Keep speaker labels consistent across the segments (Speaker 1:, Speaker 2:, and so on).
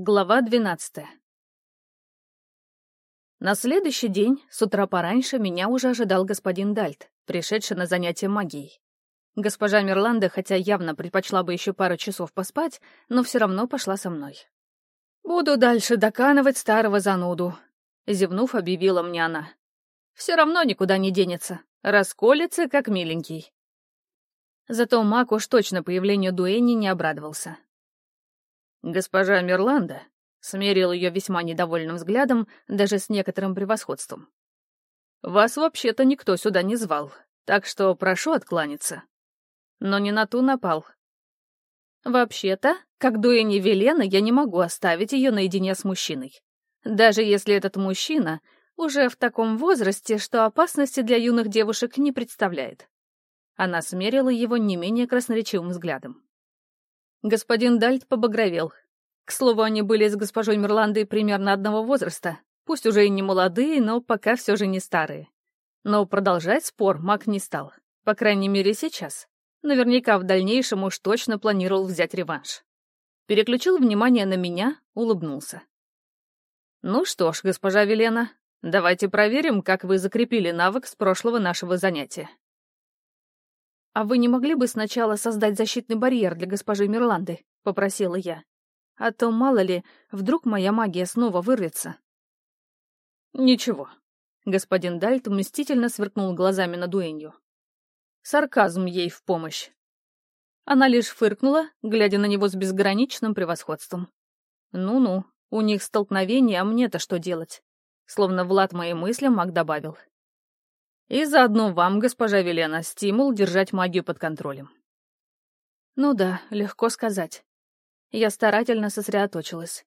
Speaker 1: Глава двенадцатая. На следующий день, с утра пораньше, меня уже ожидал господин Дальт, пришедший на занятие магией. Госпожа Мирланда, хотя явно предпочла бы еще пару часов поспать, но все равно пошла со мной. «Буду дальше доканывать старого зануду», — зевнув, объявила мне она. «Все равно никуда не денется. Расколется, как миленький». Зато маг уж точно появлению Дуэни не обрадовался. Госпожа Мирланда смерил ее весьма недовольным взглядом, даже с некоторым превосходством. «Вас вообще-то никто сюда не звал, так что прошу откланяться». Но не на ту напал. «Вообще-то, как дуэни Велена, я не могу оставить ее наедине с мужчиной. Даже если этот мужчина уже в таком возрасте, что опасности для юных девушек не представляет». Она смерила его не менее красноречивым взглядом. Господин Дальт побагровел. К слову, они были с госпожой Мирландой примерно одного возраста, пусть уже и не молодые, но пока все же не старые. Но продолжать спор маг не стал, по крайней мере сейчас. Наверняка в дальнейшем уж точно планировал взять реванш. Переключил внимание на меня, улыбнулся. «Ну что ж, госпожа Велена, давайте проверим, как вы закрепили навык с прошлого нашего занятия. «А вы не могли бы сначала создать защитный барьер для госпожи Мирланды?» — попросила я. «А то, мало ли, вдруг моя магия снова вырвется». «Ничего». Господин Дальт мстительно сверкнул глазами на дуэнью. Сарказм ей в помощь. Она лишь фыркнула, глядя на него с безграничным превосходством. «Ну-ну, у них столкновение, а мне-то что делать?» Словно Влад мои мысли маг добавил. И заодно вам, госпожа Велена, стимул держать магию под контролем. Ну да, легко сказать. Я старательно сосредоточилась.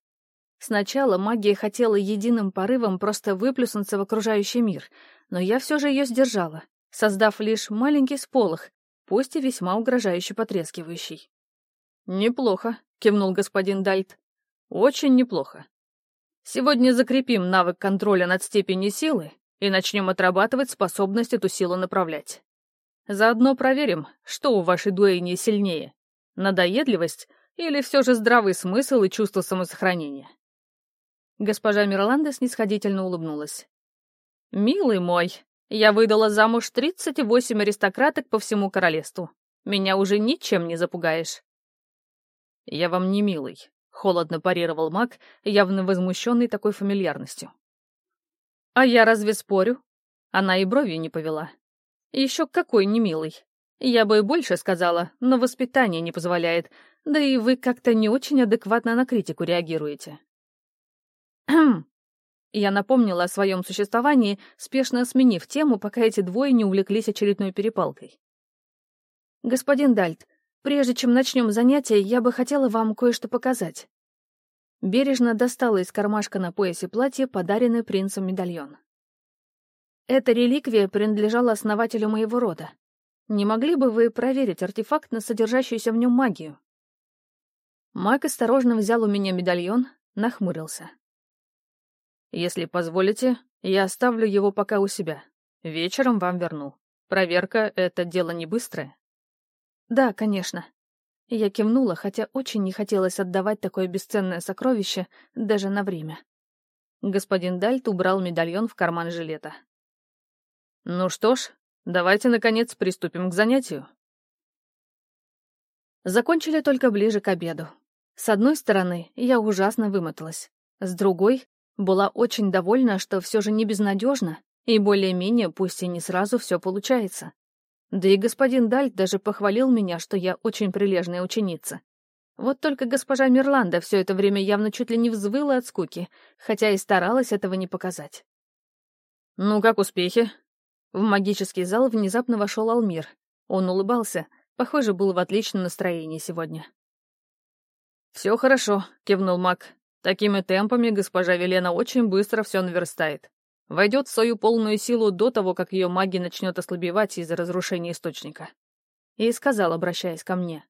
Speaker 1: Сначала магия хотела единым порывом просто выплюснуться в окружающий мир, но я все же ее сдержала, создав лишь маленький сполох, пусть и весьма угрожающе потрескивающий. «Неплохо», — кивнул господин Дальт. «Очень неплохо. Сегодня закрепим навык контроля над степенью силы и начнем отрабатывать способность эту силу направлять. Заодно проверим, что у вашей дуэйни сильнее — надоедливость или все же здравый смысл и чувство самосохранения. Госпожа Мирланда снисходительно улыбнулась. «Милый мой, я выдала замуж 38 аристократок по всему королевству. Меня уже ничем не запугаешь». «Я вам не милый», — холодно парировал маг, явно возмущенный такой фамильярностью. А я разве спорю? Она и бровью не повела. Еще какой немилый. Я бы и больше сказала, но воспитание не позволяет, да и вы как-то не очень адекватно на критику реагируете. Я напомнила о своем существовании, спешно сменив тему, пока эти двое не увлеклись очередной перепалкой. «Господин Дальт, прежде чем начнем занятие, я бы хотела вам кое-что показать. Бережно достала из кармашка на поясе платья подаренный принцем медальон. Эта реликвия принадлежала основателю моего рода. Не могли бы вы проверить артефакт на содержащуюся в нем магию? Маг осторожно взял у меня медальон, нахмурился. «Если позволите, я оставлю его пока у себя. Вечером вам верну. Проверка — это дело не быстрое». «Да, конечно», я кивнула, хотя очень не хотелось отдавать такое бесценное сокровище даже на время. Господин Дальт убрал медальон в карман жилета. «Ну что ж, давайте, наконец, приступим к занятию». Закончили только ближе к обеду. С одной стороны, я ужасно вымоталась. С другой, была очень довольна, что все же не безнадежно, и более-менее, пусть и не сразу, все получается. Да и господин Дальт даже похвалил меня, что я очень прилежная ученица. Вот только госпожа Мирланда все это время явно чуть ли не взвыла от скуки, хотя и старалась этого не показать. «Ну, как успехи?» В магический зал внезапно вошел Алмир. Он улыбался, похоже, был в отличном настроении сегодня. «Все хорошо», — кивнул маг. «Такими темпами госпожа Велена очень быстро все наверстает войдет в свою полную силу до того, как ее магия начнет ослабевать из-за разрушения источника. И сказал, обращаясь ко мне,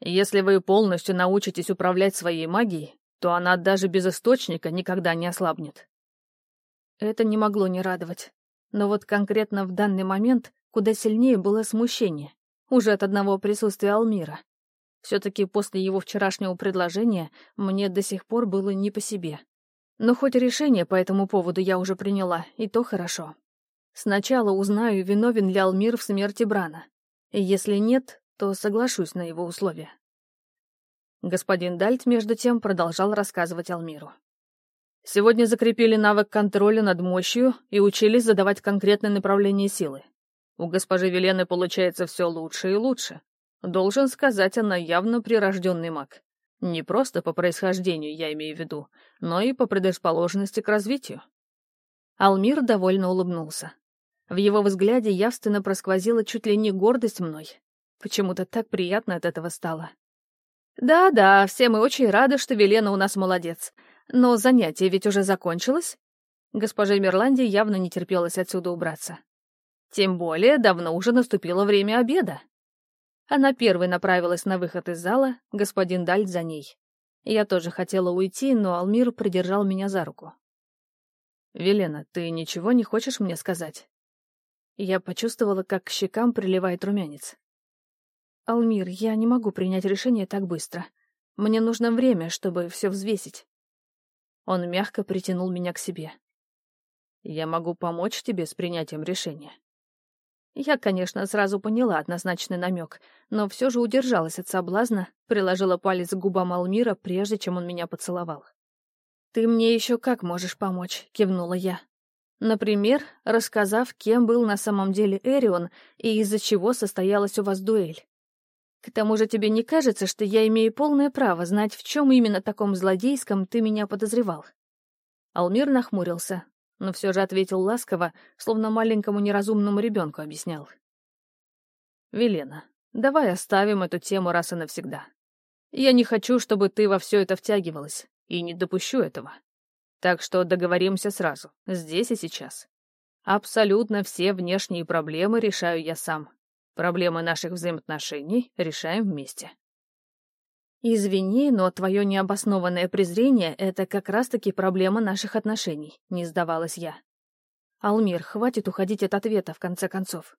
Speaker 1: «Если вы полностью научитесь управлять своей магией, то она даже без источника никогда не ослабнет». Это не могло не радовать. Но вот конкретно в данный момент куда сильнее было смущение, уже от одного присутствия Алмира. Все-таки после его вчерашнего предложения мне до сих пор было не по себе. Но хоть решение по этому поводу я уже приняла, и то хорошо. Сначала узнаю, виновен ли Алмир в смерти Брана. И если нет, то соглашусь на его условия. Господин Дальт, между тем, продолжал рассказывать Алмиру. Сегодня закрепили навык контроля над мощью и учились задавать конкретное направление силы. У госпожи Велены получается все лучше и лучше. Должен сказать, она явно прирожденный маг. Не просто по происхождению, я имею в виду, но и по предрасположенности к развитию. Алмир довольно улыбнулся. В его взгляде явственно просквозила чуть ли не гордость мной. Почему-то так приятно от этого стало. «Да-да, все мы очень рады, что Велена у нас молодец. Но занятие ведь уже закончилось?» Госпоже Мерланде явно не терпелось отсюда убраться. Тем более давно уже наступило время обеда. Она первой направилась на выход из зала, господин Дальт за ней. Я тоже хотела уйти, но Алмир придержал меня за руку. «Велена, ты ничего не хочешь мне сказать?» Я почувствовала, как к щекам приливает румянец. «Алмир, я не могу принять решение так быстро. Мне нужно время, чтобы все взвесить». Он мягко притянул меня к себе. «Я могу помочь тебе с принятием решения». Я, конечно, сразу поняла однозначный намек, но все же удержалась от соблазна, приложила палец к губам Алмира, прежде чем он меня поцеловал. «Ты мне еще как можешь помочь?» — кивнула я. Например, рассказав, кем был на самом деле Эрион и из-за чего состоялась у вас дуэль. К тому же тебе не кажется, что я имею полное право знать, в чем именно таком злодейском ты меня подозревал?» Алмир нахмурился, но все же ответил ласково, словно маленькому неразумному ребенку объяснял. «Велена, давай оставим эту тему раз и навсегда. Я не хочу, чтобы ты во все это втягивалась, и не допущу этого. Так что договоримся сразу, здесь и сейчас. Абсолютно все внешние проблемы решаю я сам. Проблемы наших взаимоотношений решаем вместе». «Извини, но твое необоснованное презрение — это как раз-таки проблема наших отношений», — не сдавалась я. «Алмир, хватит уходить от ответа, в конце концов».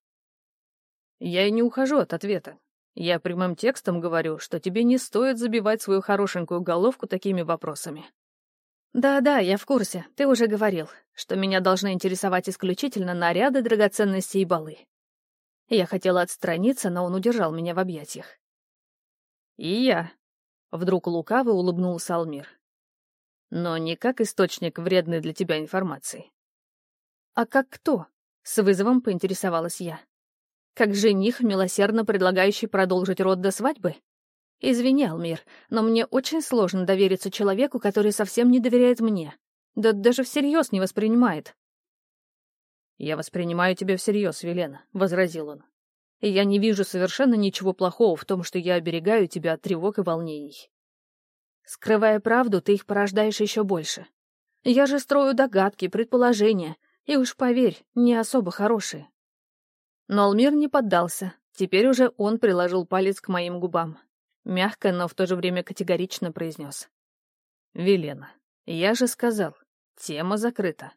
Speaker 1: «Я и не ухожу от ответа. Я прямым текстом говорю, что тебе не стоит забивать свою хорошенькую головку такими вопросами». «Да-да, я в курсе. Ты уже говорил, что меня должны интересовать исключительно наряды, драгоценности и балы». Я хотела отстраниться, но он удержал меня в объятиях. «И я», Вдруг лукаво улыбнулся Алмир. Но не как источник вредной для тебя информации. А как кто? С вызовом поинтересовалась я. Как жених, милосердно предлагающий продолжить род до свадьбы? Извини, Алмир, но мне очень сложно довериться человеку, который совсем не доверяет мне. Да даже всерьез не воспринимает. «Я воспринимаю тебя всерьез, Велена», — возразил он и я не вижу совершенно ничего плохого в том, что я оберегаю тебя от тревог и волнений. Скрывая правду, ты их порождаешь еще больше. Я же строю догадки, предположения, и уж поверь, не особо хорошие. Но Алмир не поддался. Теперь уже он приложил палец к моим губам. Мягко, но в то же время категорично произнес. «Велена, я же сказал, тема закрыта.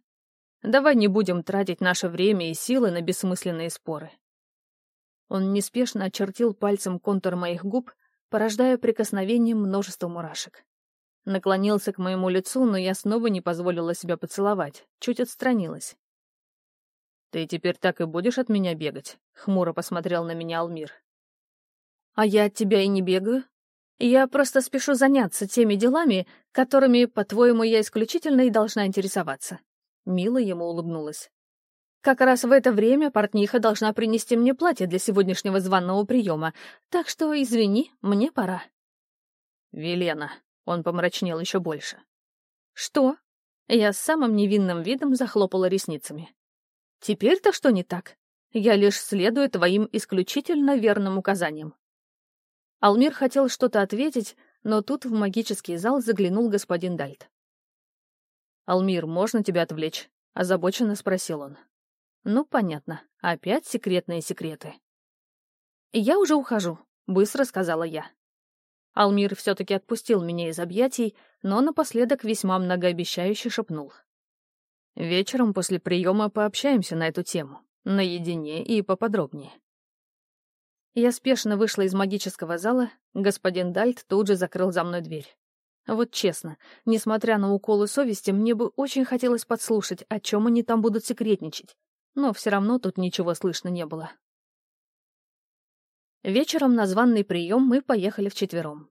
Speaker 1: Давай не будем тратить наше время и силы на бессмысленные споры. Он неспешно очертил пальцем контур моих губ, порождая прикосновением множество мурашек. Наклонился к моему лицу, но я снова не позволила себя поцеловать, чуть отстранилась. «Ты теперь так и будешь от меня бегать?» — хмуро посмотрел на меня Алмир. «А я от тебя и не бегаю. Я просто спешу заняться теми делами, которыми, по-твоему, я исключительно и должна интересоваться». Мило ему улыбнулась. Как раз в это время портниха должна принести мне платье для сегодняшнего званного приема, так что, извини, мне пора». «Велена», — он помрачнел еще больше. «Что?» Я с самым невинным видом захлопала ресницами. «Теперь-то что не так? Я лишь следую твоим исключительно верным указаниям». Алмир хотел что-то ответить, но тут в магический зал заглянул господин Дальт. «Алмир, можно тебя отвлечь?» — озабоченно спросил он. Ну, понятно. Опять секретные секреты. «Я уже ухожу», — быстро сказала я. Алмир все-таки отпустил меня из объятий, но напоследок весьма многообещающе шепнул. «Вечером после приема пообщаемся на эту тему, наедине и поподробнее». Я спешно вышла из магического зала, господин Дальт тут же закрыл за мной дверь. Вот честно, несмотря на уколы совести, мне бы очень хотелось подслушать, о чем они там будут секретничать. Но все равно тут ничего слышно не было. Вечером на званный прием мы поехали вчетвером.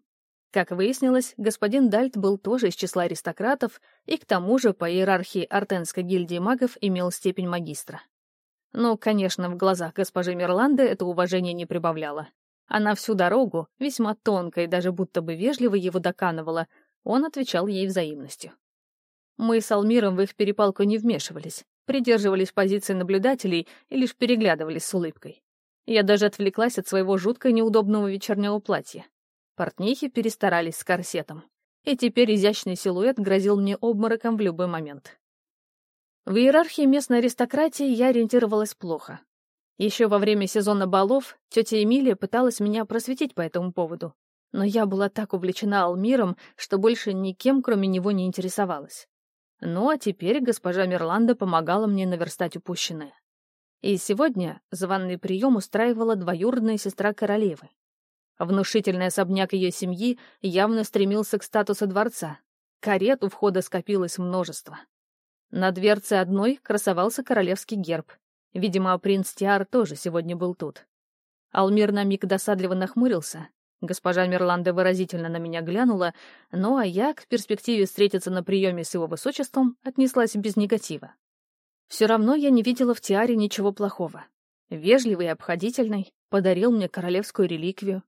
Speaker 1: Как выяснилось, господин Дальт был тоже из числа аристократов и к тому же по иерархии Артенской гильдии магов имел степень магистра. Но, конечно, в глазах госпожи Мирланды это уважение не прибавляло. Она всю дорогу, весьма тонко и даже будто бы вежливо его доканывала, он отвечал ей взаимностью. Мы с Алмиром в их перепалку не вмешивались, придерживались позиции наблюдателей и лишь переглядывались с улыбкой. Я даже отвлеклась от своего жутко неудобного вечернего платья. Портнихи перестарались с корсетом. И теперь изящный силуэт грозил мне обмороком в любой момент. В иерархии местной аристократии я ориентировалась плохо. Еще во время сезона балов тетя Эмилия пыталась меня просветить по этому поводу. Но я была так увлечена Алмиром, что больше никем, кроме него, не интересовалась. Ну а теперь госпожа Мирланда помогала мне наверстать упущенное. И сегодня званный прием устраивала двоюродная сестра королевы. Внушительный особняк ее семьи явно стремился к статусу дворца. Карет у входа скопилось множество. На дверце одной красовался королевский герб. Видимо, принц Тиар тоже сегодня был тут. Алмир на миг досадливо нахмурился. Госпожа Мерланда выразительно на меня глянула, ну а я, к перспективе встретиться на приеме с его высочеством, отнеслась без негатива. Все равно я не видела в Тиаре ничего плохого. Вежливый и обходительный, подарил мне королевскую реликвию.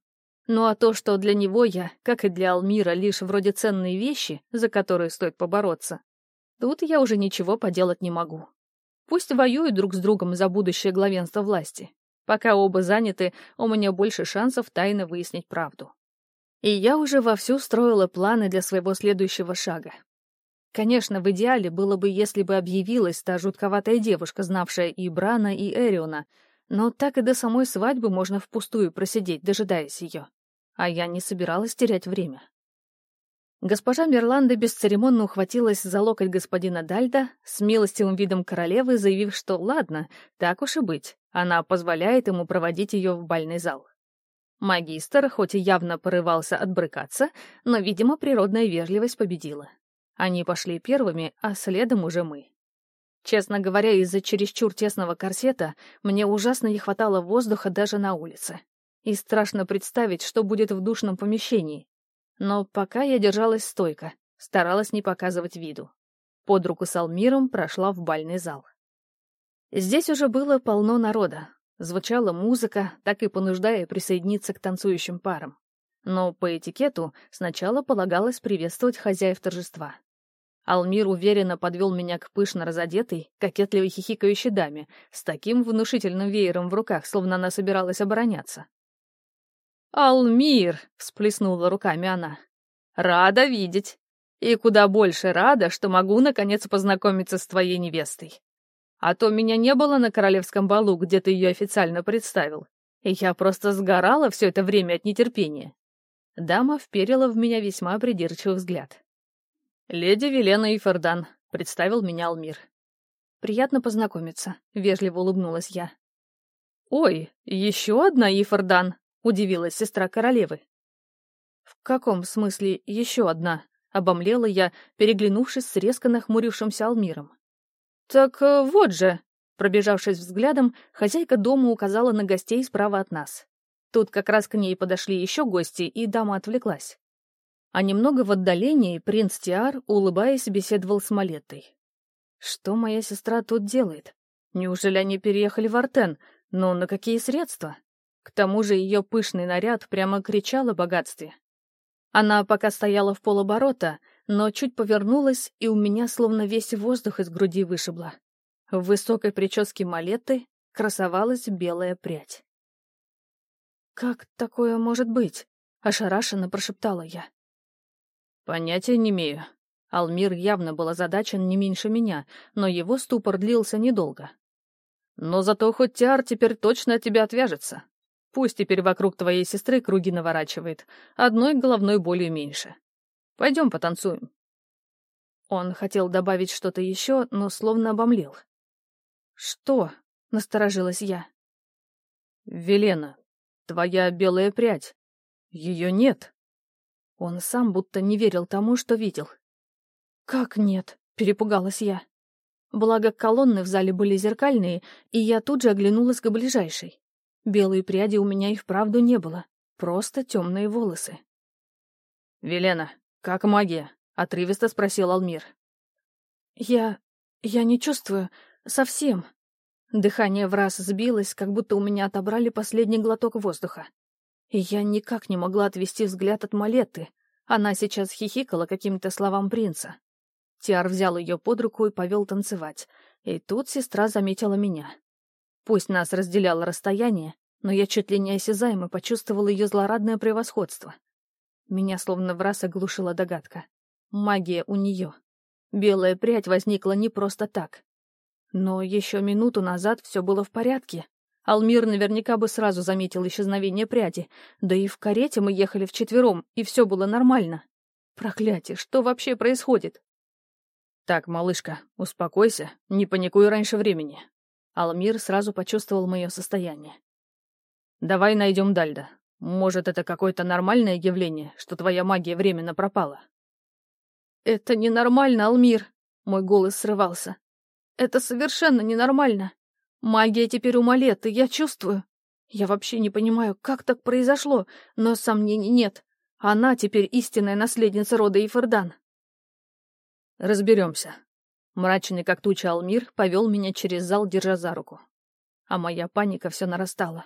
Speaker 1: Ну а то, что для него я, как и для Алмира, лишь вроде ценные вещи, за которые стоит побороться, тут я уже ничего поделать не могу. Пусть воюют друг с другом за будущее главенство власти. Пока оба заняты, у меня больше шансов тайно выяснить правду. И я уже вовсю строила планы для своего следующего шага. Конечно, в идеале было бы, если бы объявилась та жутковатая девушка, знавшая и Брана, и Эриона, но так и до самой свадьбы можно впустую просидеть, дожидаясь ее. А я не собиралась терять время. Госпожа Мерланда бесцеремонно ухватилась за локоть господина Дальда, с милостивым видом королевы, заявив, что ладно, так уж и быть, она позволяет ему проводить ее в бальный зал. Магистр, хоть и явно порывался отбрыкаться, но, видимо, природная вежливость победила. Они пошли первыми, а следом уже мы. Честно говоря, из-за чересчур тесного корсета мне ужасно не хватало воздуха даже на улице. И страшно представить, что будет в душном помещении. Но пока я держалась стойко, старалась не показывать виду. Под руку с Алмиром прошла в бальный зал. Здесь уже было полно народа. Звучала музыка, так и понуждая присоединиться к танцующим парам. Но по этикету сначала полагалось приветствовать хозяев торжества. Алмир уверенно подвел меня к пышно разодетой, кокетливой хихикающей даме, с таким внушительным веером в руках, словно она собиралась обороняться. «Алмир!» — всплеснула руками она. «Рада видеть. И куда больше рада, что могу, наконец, познакомиться с твоей невестой. А то меня не было на королевском балу, где ты ее официально представил. И я просто сгорала все это время от нетерпения. Дама вперила в меня весьма придирчивый взгляд. «Леди Велена Ифордан», — представил меня Алмир. «Приятно познакомиться», — вежливо улыбнулась я. «Ой, еще одна Ифордан», — удивилась сестра королевы. «В каком смысле еще одна?» — обомлела я, переглянувшись с резко нахмурившимся Алмиром. «Так э, вот же», — пробежавшись взглядом, хозяйка дома указала на гостей справа от нас. Тут как раз к ней подошли еще гости, и дама отвлеклась. А немного в отдалении принц Тиар, улыбаясь, беседовал с Малеттой. «Что моя сестра тут делает? Неужели они переехали в Артен? Но на какие средства?» К тому же ее пышный наряд прямо кричал о богатстве. Она пока стояла в полоборота, но чуть повернулась, и у меня словно весь воздух из груди вышибло. В высокой прическе Малетты красовалась белая прядь. «Как такое может быть?» — ошарашенно прошептала я. «Понятия не имею». Алмир явно был озадачен не меньше меня, но его ступор длился недолго. «Но зато хоть Тиар теперь точно от тебя отвяжется. Пусть теперь вокруг твоей сестры круги наворачивает, одной головной болью меньше. Пойдем потанцуем». Он хотел добавить что-то еще, но словно обомлел. «Что?» — насторожилась я. «Велена, твоя белая прядь. Ее нет». Он сам будто не верил тому, что видел. «Как нет?» — перепугалась я. Благо, колонны в зале были зеркальные, и я тут же оглянулась к ближайшей. Белые пряди у меня и вправду не было, просто темные волосы. «Велена, как магия?» — отрывисто спросил Алмир. «Я... я не чувствую. Совсем». Дыхание в раз сбилось, как будто у меня отобрали последний глоток воздуха. И я никак не могла отвести взгляд от Малетты. Она сейчас хихикала каким-то словам принца. Тиар взял ее под руку и повел танцевать. И тут сестра заметила меня. Пусть нас разделяло расстояние, но я чуть ли не осязаемо почувствовала ее злорадное превосходство. Меня словно в раз оглушила догадка. Магия у нее. Белая прядь возникла не просто так. Но еще минуту назад все было в порядке. Алмир наверняка бы сразу заметил исчезновение пряди, да и в карете мы ехали вчетвером, и все было нормально. Проклятие, что вообще происходит? «Так, малышка, успокойся, не паникуй раньше времени». Алмир сразу почувствовал мое состояние. «Давай найдем Дальда. Может, это какое-то нормальное явление, что твоя магия временно пропала?» «Это ненормально, Алмир!» — мой голос срывался. «Это совершенно ненормально. Магия теперь у Малеты, я чувствую. Я вообще не понимаю, как так произошло, но сомнений нет. Она теперь истинная наследница рода Ифердан. Разберемся. Мрачный как туча Алмир повел меня через зал, держа за руку. А моя паника все нарастала.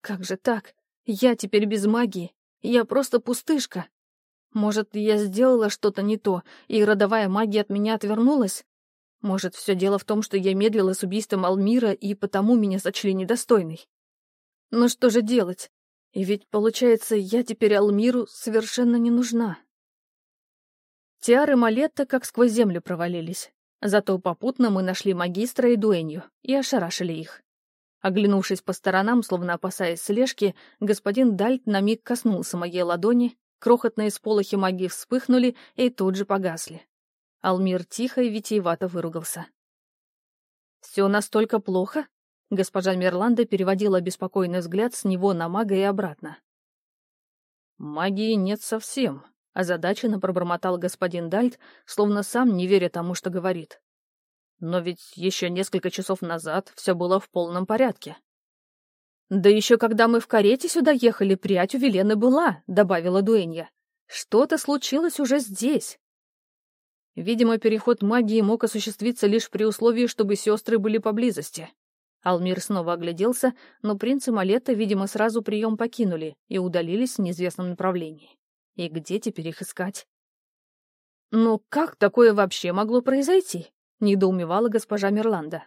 Speaker 1: Как же так? Я теперь без магии. Я просто пустышка. Может, я сделала что-то не то, и родовая магия от меня отвернулась? Может, все дело в том, что я медлила с убийством Алмира, и потому меня сочли недостойной? Но что же делать? И ведь, получается, я теперь Алмиру совершенно не нужна. Тиары Малетта как сквозь землю провалились. Зато попутно мы нашли магистра и дуэнью и ошарашили их. Оглянувшись по сторонам, словно опасаясь слежки, господин Дальт на миг коснулся моей ладони, крохотные сполохи магии вспыхнули и тут же погасли. Алмир тихо и витиевато выругался. «Все настолько плохо?» Госпожа Мерланда переводила беспокойный взгляд с него на мага и обратно. «Магии нет совсем», Озадаченно пробормотал господин Дальт, словно сам не веря тому, что говорит. Но ведь еще несколько часов назад все было в полном порядке. «Да еще когда мы в карете сюда ехали, прядь у Велены была», — добавила Дуэнья. «Что-то случилось уже здесь». Видимо, переход магии мог осуществиться лишь при условии, чтобы сестры были поблизости. Алмир снова огляделся, но принц и Малета, видимо, сразу прием покинули и удалились в неизвестном направлении. И где теперь их искать? «Ну как такое вообще могло произойти?» — недоумевала госпожа Мирланда.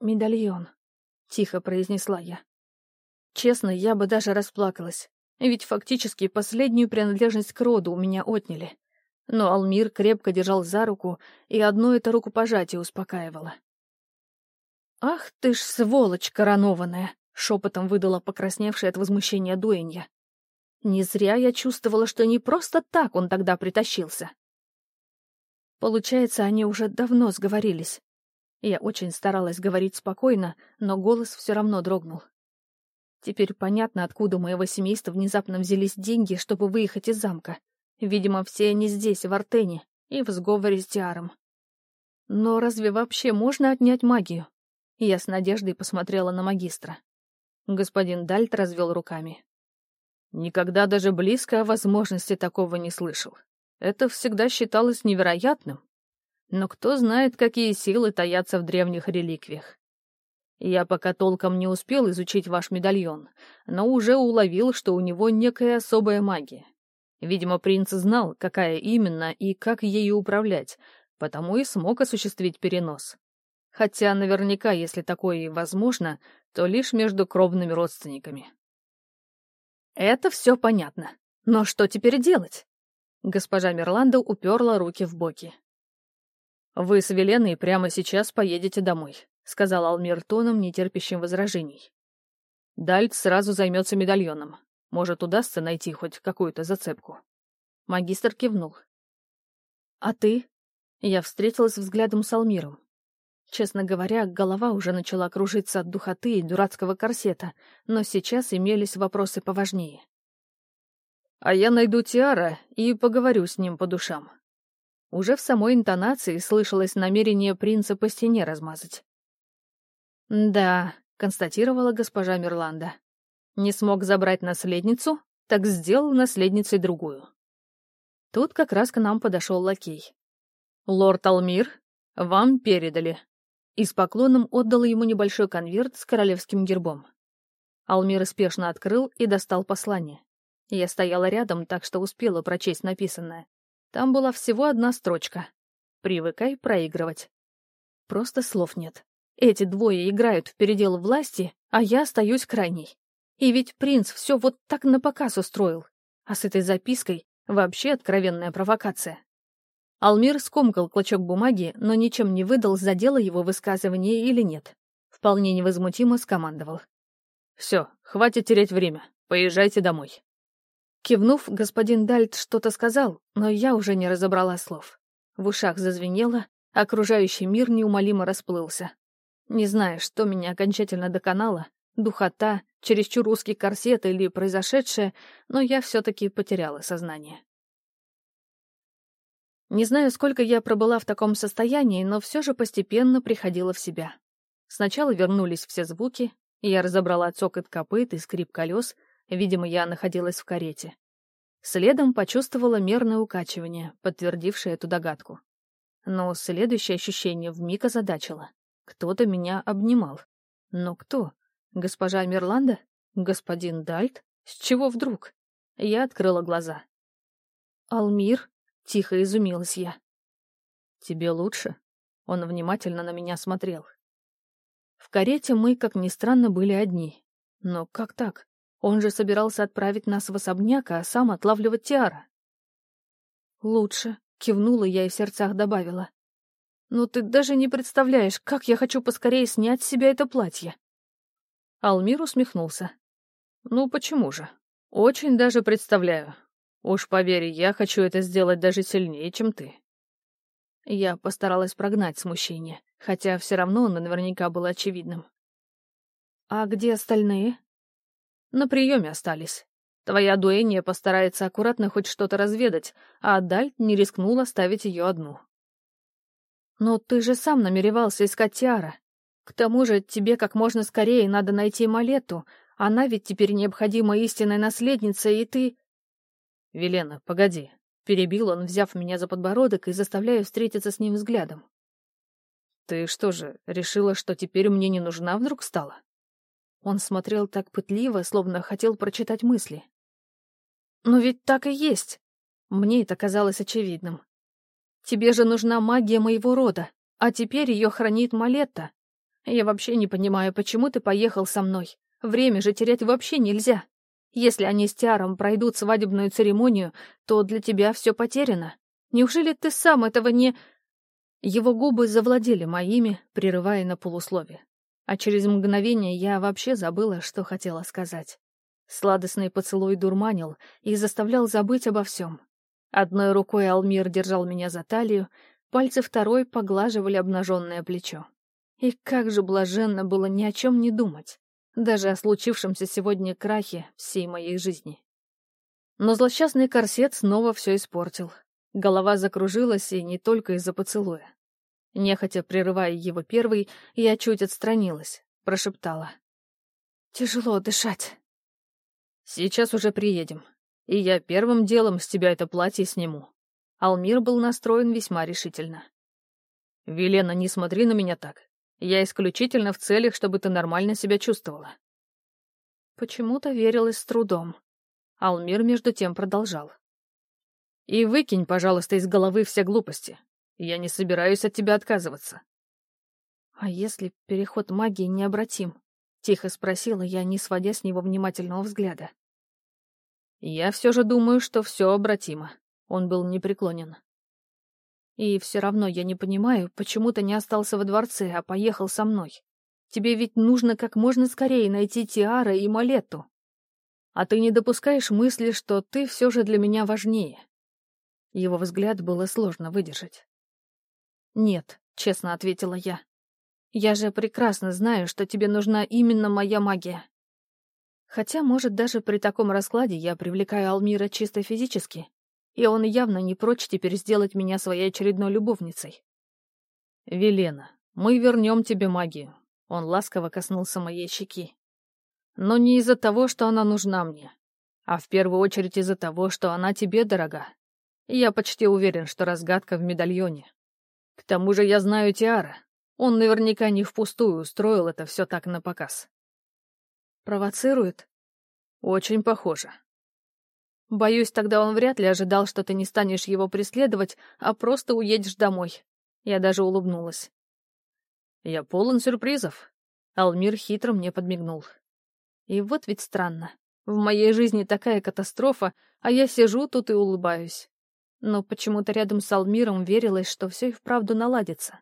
Speaker 1: «Медальон», — тихо произнесла я. Честно, я бы даже расплакалась, ведь фактически последнюю принадлежность к роду у меня отняли. Но Алмир крепко держал за руку, и одно это рукопожатие успокаивало. «Ах ты ж сволочь коронованная!» — шепотом выдала покрасневшая от возмущения дуэнья. Не зря я чувствовала, что не просто так он тогда притащился. Получается, они уже давно сговорились. Я очень старалась говорить спокойно, но голос все равно дрогнул. Теперь понятно, откуда у моего семейства внезапно взялись деньги, чтобы выехать из замка. Видимо, все они здесь, в Артене, и в сговоре с Тиаром. Но разве вообще можно отнять магию? Я с надеждой посмотрела на магистра. Господин Дальт развел руками. Никогда даже близко о возможности такого не слышал. Это всегда считалось невероятным. Но кто знает, какие силы таятся в древних реликвиях. Я пока толком не успел изучить ваш медальон, но уже уловил, что у него некая особая магия. Видимо, принц знал, какая именно и как ею управлять, потому и смог осуществить перенос. Хотя наверняка, если такое и возможно, то лишь между кровными родственниками. Это все понятно. Но что теперь делать? Госпожа Мерланда уперла руки в боки. «Вы с Веленой прямо сейчас поедете домой», — сказал Алмир тоном, нетерпящим возражений. «Дальт сразу займется медальоном. Может, удастся найти хоть какую-то зацепку». Магистр кивнул. «А ты?» Я встретилась взглядом с Алмиром. Честно говоря, голова уже начала кружиться от духоты и дурацкого корсета, но сейчас имелись вопросы поважнее.
Speaker 2: «А я найду Тиара и поговорю с ним по душам». Уже в самой интонации слышалось намерение принца по стене размазать.
Speaker 1: «Да», — констатировала госпожа Мирланда. «Не смог забрать наследницу, так сделал наследницей другую». Тут как раз к нам подошел лакей. «Лорд Алмир, вам передали», и с поклоном отдал ему небольшой конверт с королевским гербом. Алмир спешно открыл и достал послание. Я стояла рядом, так что успела прочесть написанное. Там была всего одна строчка. «Привыкай проигрывать». Просто слов нет. Эти двое играют в передел власти, а я остаюсь крайней. И ведь принц все вот так на показ устроил. А с этой запиской вообще откровенная провокация. Алмир скомкал клочок бумаги, но ничем не выдал, задело его высказывание или нет. Вполне невозмутимо скомандовал.
Speaker 2: «Все, хватит терять время. Поезжайте домой».
Speaker 1: Кивнув, господин Дальт что-то сказал, но я уже не разобрала слов. В ушах зазвенело, окружающий мир неумолимо расплылся. Не знаю, что меня окончательно доконало, духота, чересчур узкий корсет или произошедшее, но я все-таки потеряла сознание. Не знаю, сколько я пробыла в таком состоянии, но все же постепенно приходила в себя. Сначала вернулись все звуки, я разобрала цокот копыт и скрип колес, видимо, я находилась в карете. Следом почувствовала мерное укачивание, подтвердившее эту догадку. Но следующее ощущение вмиг озадачило. Кто-то меня обнимал. Но кто? Госпожа Мирланда? Господин Дальт? С чего вдруг? Я открыла глаза. «Алмир?» Тихо изумилась я.
Speaker 2: «Тебе лучше?» Он внимательно на меня смотрел.
Speaker 1: В карете мы, как ни странно, были одни. Но как так? Он же собирался отправить нас в особняк, а сам отлавливать Тиара. «Лучше», — кивнула я и в сердцах добавила. «Ну ты даже не представляешь, как я хочу поскорее снять с себя это платье».
Speaker 2: Алмир усмехнулся. «Ну почему же? Очень даже представляю. Уж поверь, я хочу это сделать даже сильнее, чем ты.
Speaker 1: Я постаралась прогнать смущение, хотя все равно оно наверняка было очевидным. «А где остальные?»
Speaker 2: «На приеме остались. Твоя дуэнья постарается аккуратно хоть что-то разведать, а Дальт не рискнул оставить ее одну».
Speaker 1: «Но ты же сам намеревался искать Тиара. К тому же тебе как можно скорее надо найти Малетту, она ведь теперь необходима истинная наследница, и ты...»
Speaker 2: «Велена, погоди», — перебил он, взяв меня за подбородок и заставляя встретиться с ним взглядом. «Ты что же, решила, что теперь мне не нужна вдруг стала?»
Speaker 1: Он смотрел так пытливо, словно хотел прочитать мысли. «Но ведь так и есть. Мне это казалось очевидным. Тебе же нужна магия моего рода, а теперь ее хранит Малетта. Я вообще не понимаю, почему ты поехал со мной. Время же терять вообще нельзя». Если они с Тиаром пройдут свадебную церемонию, то для тебя все потеряно. Неужели ты сам этого не...» Его губы завладели моими, прерывая на полуслове. А через мгновение я вообще забыла, что хотела сказать. Сладостный поцелуй дурманил и заставлял забыть обо всем. Одной рукой Алмир держал меня за талию, пальцы второй поглаживали обнаженное плечо. И как же блаженно было ни о чем не думать даже о случившемся сегодня крахе всей моей жизни. Но злосчастный корсет снова все испортил. Голова закружилась, и не только из-за поцелуя. Нехотя прерывая его первый, я чуть отстранилась, прошептала. «Тяжело дышать».
Speaker 2: «Сейчас уже приедем, и я первым делом с тебя это платье сниму». Алмир был настроен весьма решительно. «Велена, не смотри на меня так. Я исключительно в целях, чтобы ты нормально себя чувствовала.
Speaker 1: Почему-то верилась с трудом. Алмир между тем продолжал.
Speaker 2: И выкинь, пожалуйста, из головы все глупости. Я не собираюсь от тебя отказываться.
Speaker 1: А если переход магии необратим? Тихо спросила я, не сводя с него внимательного взгляда.
Speaker 2: Я все же думаю, что все обратимо. Он был непреклонен.
Speaker 1: И все равно я не понимаю, почему ты не остался во дворце, а поехал со мной. Тебе ведь нужно как можно скорее найти Тиара и Малетту. А ты не допускаешь мысли, что ты все же для меня важнее. Его взгляд было сложно выдержать. «Нет», — честно ответила я. Я же прекрасно знаю, что тебе нужна именно моя магия. Хотя, может, даже при таком раскладе я привлекаю Алмира чисто физически, и он явно не прочь теперь сделать меня своей очередной любовницей.
Speaker 2: «Велена, мы вернем тебе магию», — он ласково коснулся моей щеки. «Но не из-за того, что она нужна мне, а в первую очередь из-за того, что она тебе дорога. Я почти уверен, что разгадка в медальоне. К тому же я знаю Тиара. Он наверняка не впустую устроил это все так на показ.
Speaker 1: Провоцирует?
Speaker 2: Очень похоже.
Speaker 1: Боюсь, тогда он вряд ли ожидал, что ты не станешь его преследовать, а просто уедешь домой. Я даже улыбнулась.
Speaker 2: Я полон сюрпризов. Алмир хитро мне подмигнул.
Speaker 1: И вот ведь странно. В моей жизни такая катастрофа, а я сижу тут и улыбаюсь. Но почему-то рядом с Алмиром верилось, что все и вправду наладится.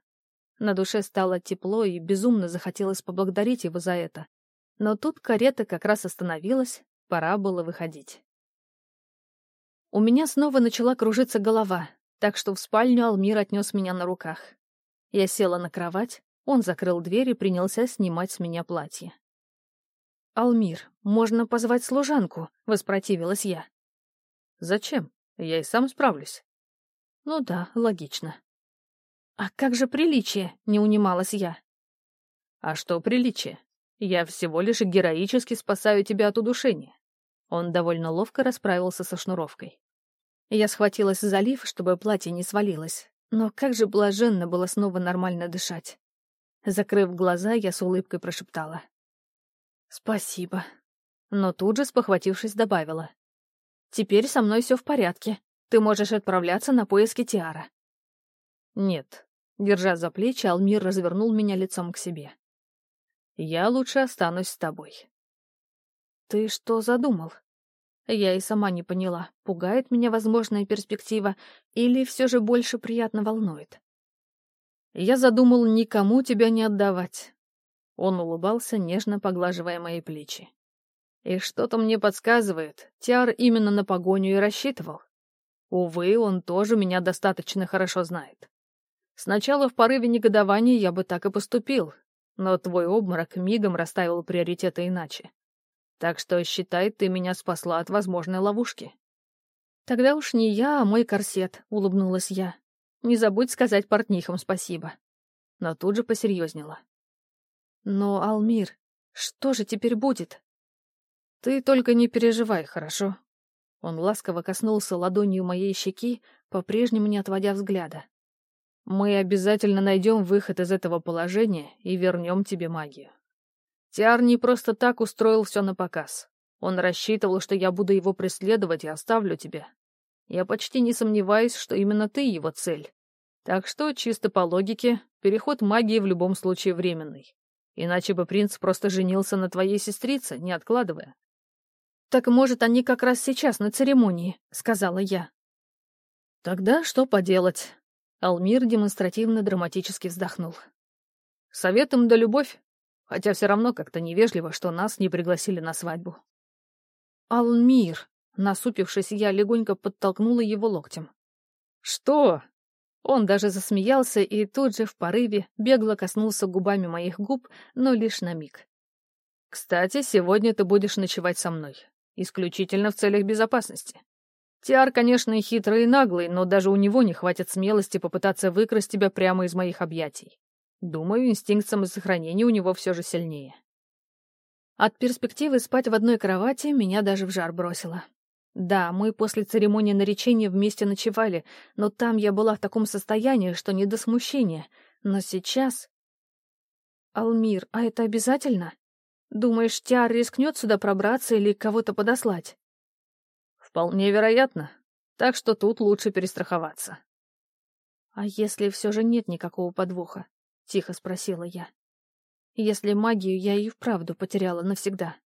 Speaker 1: На душе стало тепло и безумно захотелось поблагодарить его за это. Но тут карета как раз остановилась, пора было выходить. У меня снова начала кружиться голова, так что в спальню Алмир отнес меня на руках. Я села на кровать, он закрыл дверь и принялся снимать с меня платье. «Алмир, можно позвать служанку?» — воспротивилась я.
Speaker 2: «Зачем? Я и сам справлюсь».
Speaker 1: «Ну да, логично». «А как же приличие?» — не унималась я.
Speaker 2: «А что приличие? Я всего лишь героически спасаю тебя от удушения. Он довольно ловко расправился со шнуровкой.
Speaker 1: Я схватилась за лиф, чтобы платье не свалилось. Но как же блаженно было снова нормально дышать. Закрыв глаза, я с улыбкой прошептала. «Спасибо». Но тут же, спохватившись, добавила. «Теперь со мной все в порядке. Ты можешь отправляться на поиски Тиара».
Speaker 2: «Нет». Держа за плечи, Алмир развернул меня лицом к себе. Я лучше останусь с тобой.
Speaker 1: Ты что задумал? Я и сама не поняла, пугает меня возможная перспектива или все же больше приятно волнует.
Speaker 2: Я задумал никому тебя не отдавать. Он улыбался, нежно поглаживая мои плечи. И что-то мне подсказывает, Тиар именно на погоню и рассчитывал. Увы, он тоже меня достаточно хорошо знает. Сначала в порыве негодования я бы так и поступил, но твой обморок мигом расставил приоритеты иначе. Так что, считай, ты меня спасла от возможной ловушки.
Speaker 1: Тогда уж не я, а мой корсет, — улыбнулась я. Не забудь сказать портнихам спасибо. Но тут же посерьезнела. Но, Алмир, что же теперь будет?
Speaker 2: Ты только не переживай, хорошо? Он ласково коснулся ладонью моей щеки, по-прежнему не отводя взгляда. Мы обязательно найдем выход из этого положения и вернем тебе магию. Тиар не просто так устроил все на показ. Он рассчитывал, что я буду его преследовать и оставлю тебя. Я почти не сомневаюсь, что именно ты его цель. Так что, чисто по логике, переход магии в любом случае временный. Иначе бы принц просто женился на твоей сестрице, не откладывая.
Speaker 1: «Так, может, они как раз сейчас на церемонии», — сказала я.
Speaker 2: «Тогда что поделать? Алмир демонстративно драматически вздохнул. Советом да любовь, хотя все равно как-то невежливо, что нас не пригласили на свадьбу.
Speaker 1: Алмир, насупившись, я легонько подтолкнула его локтем.
Speaker 2: Что? Он даже засмеялся и тут же в порыве бегло коснулся губами моих губ, но лишь на миг. «Кстати, сегодня ты будешь ночевать со мной. Исключительно в целях безопасности. Тиар, конечно, и хитрый и наглый, но даже у него не хватит смелости попытаться выкрасть тебя прямо из моих объятий. Думаю, инстинкт самосохранения у него все же сильнее.
Speaker 1: От перспективы спать в одной кровати меня даже в жар бросило. Да, мы после церемонии наречения вместе ночевали, но там я была в таком состоянии, что не до смущения. Но сейчас... Алмир, а это обязательно? Думаешь, Тиар рискнет сюда пробраться или кого-то подослать?
Speaker 2: Вполне вероятно. Так что тут лучше перестраховаться.
Speaker 1: А если все же нет никакого подвоха? Тихо спросила я. Если магию я и вправду потеряла навсегда.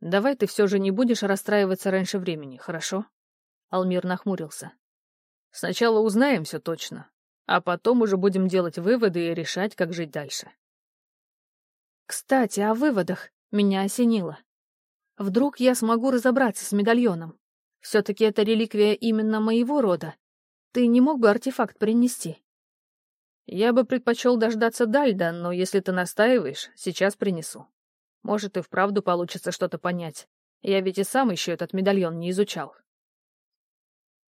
Speaker 2: Давай ты все же не будешь расстраиваться раньше времени, хорошо? Алмир нахмурился. Сначала узнаем все точно, а потом уже будем делать выводы и решать, как жить дальше.
Speaker 1: Кстати, о выводах меня осенило. Вдруг я смогу разобраться с медальоном. Все-таки это реликвия именно моего рода. Ты не мог бы артефакт принести?
Speaker 2: Я бы предпочел дождаться Дальда, но если ты настаиваешь, сейчас принесу. Может, и вправду получится что-то понять. Я ведь и сам еще этот медальон не изучал.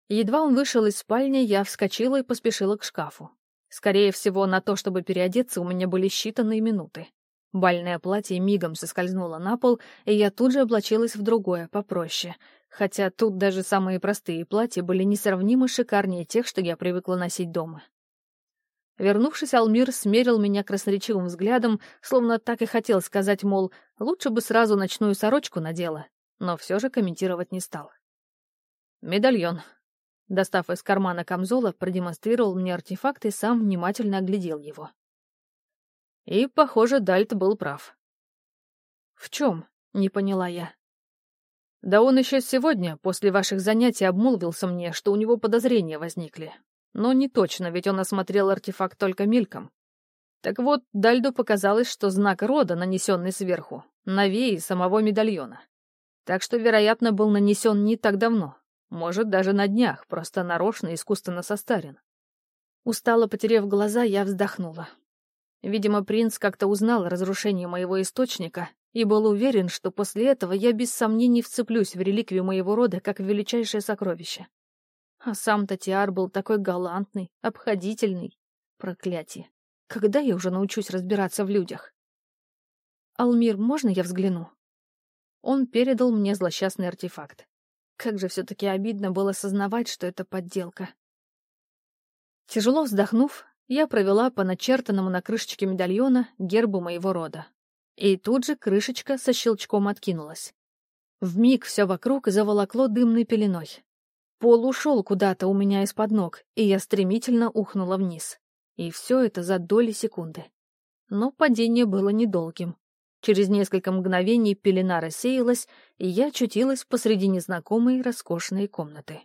Speaker 1: Едва он вышел из спальни, я вскочила и поспешила к шкафу. Скорее всего, на то, чтобы переодеться, у меня были считанные минуты. Бальное платье мигом соскользнуло на пол, и я тут же облачилась в другое, попроще. Хотя тут даже самые простые платья были несравнимо шикарнее тех, что я привыкла носить дома. Вернувшись, Алмир смерил меня красноречивым взглядом, словно так и хотел сказать, мол, лучше бы сразу ночную сорочку надела, но все же комментировать не стал.
Speaker 2: «Медальон»,
Speaker 1: Достав из кармана камзола, продемонстрировал мне артефакт и сам внимательно оглядел его.
Speaker 2: И, похоже, Дальт был прав.
Speaker 1: «В чем?» — не поняла я.
Speaker 2: «Да он еще сегодня, после ваших занятий, обмолвился мне, что у него подозрения возникли. Но не точно, ведь он осмотрел артефакт только мельком. Так вот, Дальду показалось, что знак рода, нанесенный сверху, новее самого медальона. Так что, вероятно, был нанесен не так давно, может, даже на днях, просто нарочно искусственно состарен.
Speaker 1: Устало потерев глаза, я вздохнула. Видимо, принц как-то узнал разрушение моего источника и был уверен, что после этого я без сомнений вцеплюсь в реликвию моего рода как в величайшее сокровище. А сам Татьяр был такой галантный, обходительный. Проклятие. Когда я уже научусь разбираться в людях? «Алмир, можно я взгляну?» Он передал мне злосчастный артефакт. Как же все-таки обидно было осознавать, что это подделка. Тяжело вздохнув, я провела по начертанному на крышечке медальона гербу моего рода. И тут же крышечка со щелчком откинулась. Вмиг все вокруг заволокло дымной пеленой. Пол ушел куда-то у меня из-под ног, и я стремительно ухнула вниз. И все это за доли секунды. Но падение было недолгим. Через несколько мгновений пелена рассеялась, и я очутилась посреди незнакомой роскошной комнаты.